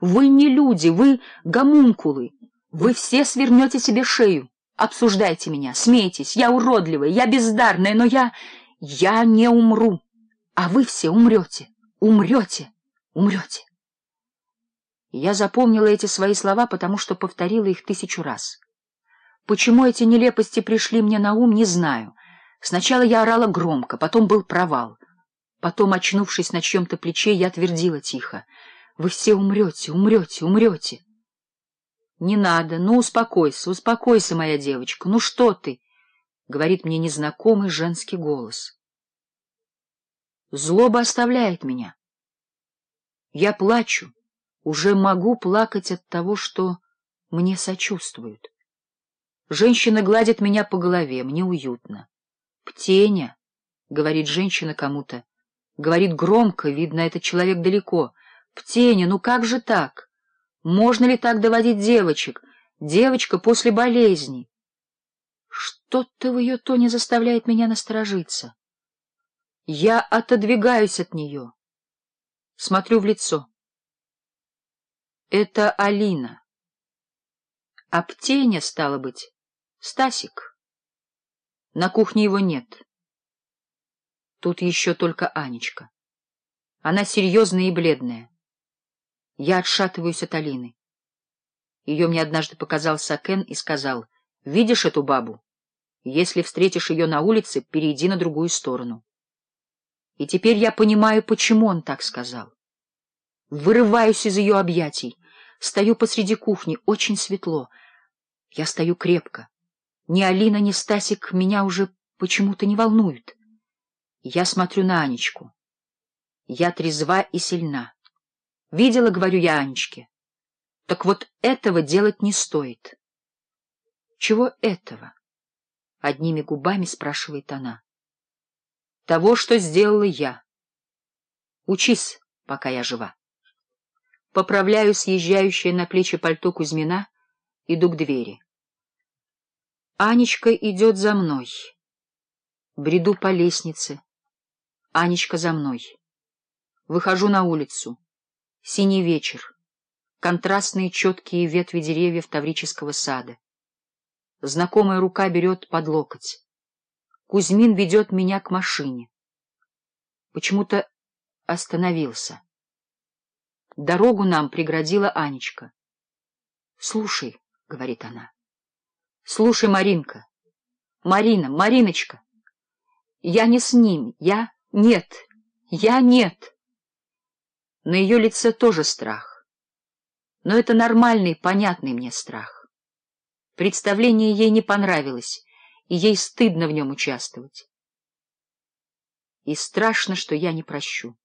Вы не люди, вы гомункулы. Вы все свернете себе шею. Обсуждайте меня, смейтесь. Я уродливая, я бездарная, но я... Я не умру. А вы все умрете, умрете, умрете. Я запомнила эти свои слова, потому что повторила их тысячу раз. Почему эти нелепости пришли мне на ум, не знаю. Сначала я орала громко, потом был провал. Потом, очнувшись на чьем-то плече, я твердила тихо — вы все умрете, умрете, умрете. Не надо, ну успокойся, успокойся, моя девочка, ну что ты? Говорит мне незнакомый женский голос. Злоба оставляет меня. Я плачу, уже могу плакать от того, что мне сочувствуют. Женщина гладит меня по голове, мне уютно. «Птеня», — говорит женщина кому-то, — говорит громко, видно, этот человек далеко — «Птеня, ну как же так? Можно ли так доводить девочек? Девочка после болезни!» Что-то в ее тоне заставляет меня насторожиться. Я отодвигаюсь от нее. Смотрю в лицо. Это Алина. А птенья, стало быть, Стасик. На кухне его нет. Тут еще только Анечка. Она серьезная и бледная. Я отшатываюсь от Алины. Ее мне однажды показал Сакен и сказал, «Видишь эту бабу? Если встретишь ее на улице, перейди на другую сторону». И теперь я понимаю, почему он так сказал. Вырываюсь из ее объятий, стою посреди кухни, очень светло. Я стою крепко. Ни Алина, ни Стасик меня уже почему-то не волнуют. Я смотрю на Анечку. Я трезва и сильна. Видела, говорю я, Анечке. Так вот этого делать не стоит. Чего этого? Одними губами спрашивает она. Того, что сделала я. Учись, пока я жива. Поправляю съезжающее на плечи пальто Кузьмина, иду к двери. Анечка идет за мной. Бреду по лестнице. Анечка за мной. Выхожу на улицу. Синий вечер. Контрастные четкие ветви деревьев Таврического сада. Знакомая рука берет под локоть. Кузьмин ведет меня к машине. Почему-то остановился. Дорогу нам преградила Анечка. — Слушай, — говорит она. — Слушай, Маринка. Марина, Мариночка. Я не с ним. Я... Нет. Я нет. На ее лице тоже страх. Но это нормальный, понятный мне страх. Представление ей не понравилось, и ей стыдно в нем участвовать. И страшно, что я не прощу.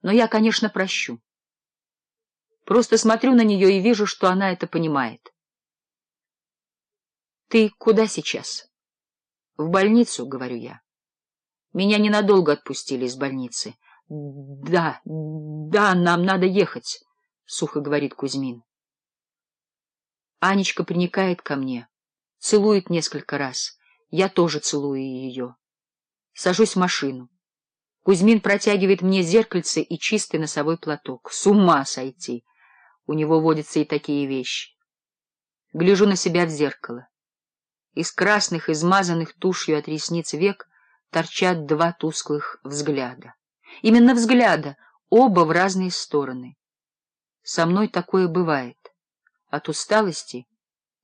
Но я, конечно, прощу. Просто смотрю на нее и вижу, что она это понимает. «Ты куда сейчас?» «В больницу», — говорю я. Меня ненадолго отпустили из больницы —— Да, да, нам надо ехать, — сухо говорит Кузьмин. Анечка приникает ко мне, целует несколько раз. Я тоже целую ее. Сажусь в машину. Кузьмин протягивает мне зеркальце и чистый носовой платок. С ума сойти! У него водятся и такие вещи. Гляжу на себя в зеркало. Из красных, измазанных тушью от ресниц век торчат два тусклых взгляда именно взгляда, оба в разные стороны. Со мной такое бывает. От усталости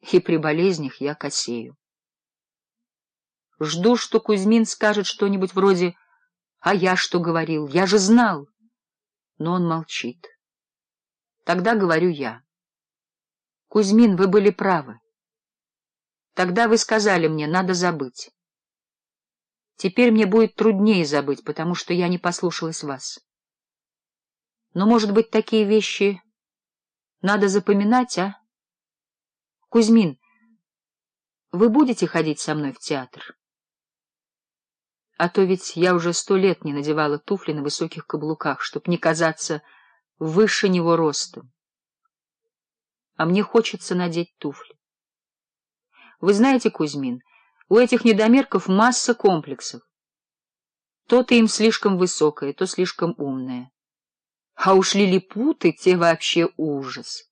и при болезнях я косею. Жду, что Кузьмин скажет что-нибудь вроде «А я что говорил? Я же знал!» Но он молчит. Тогда говорю я. «Кузьмин, вы были правы. Тогда вы сказали мне, надо забыть. Теперь мне будет труднее забыть, потому что я не послушалась вас. Но, может быть, такие вещи надо запоминать, а? Кузьмин, вы будете ходить со мной в театр? А то ведь я уже сто лет не надевала туфли на высоких каблуках, чтобы не казаться выше него ростом. А мне хочется надеть туфли. Вы знаете, Кузьмин, — у этих недомерков масса комплексов. То-то им слишком высокое, то слишком умное. А уж лилипуты — те вообще ужас.